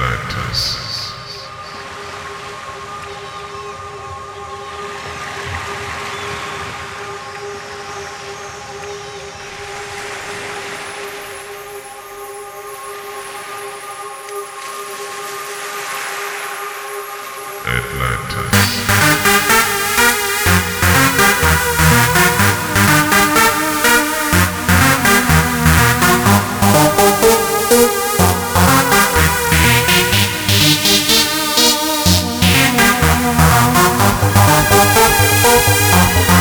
Atlantis. Atlantis. Música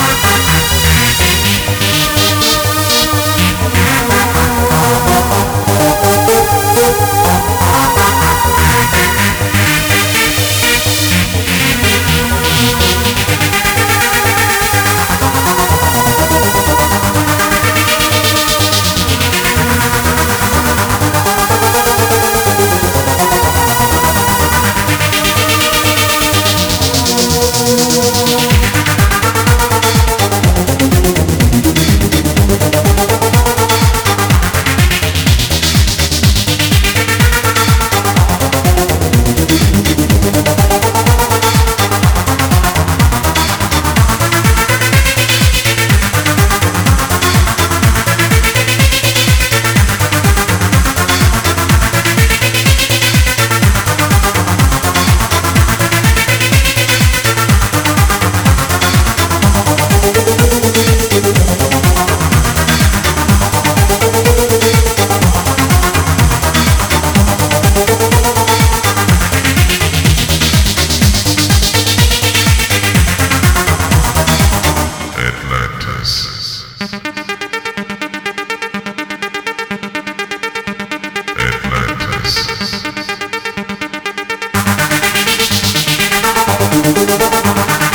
ハハハハ!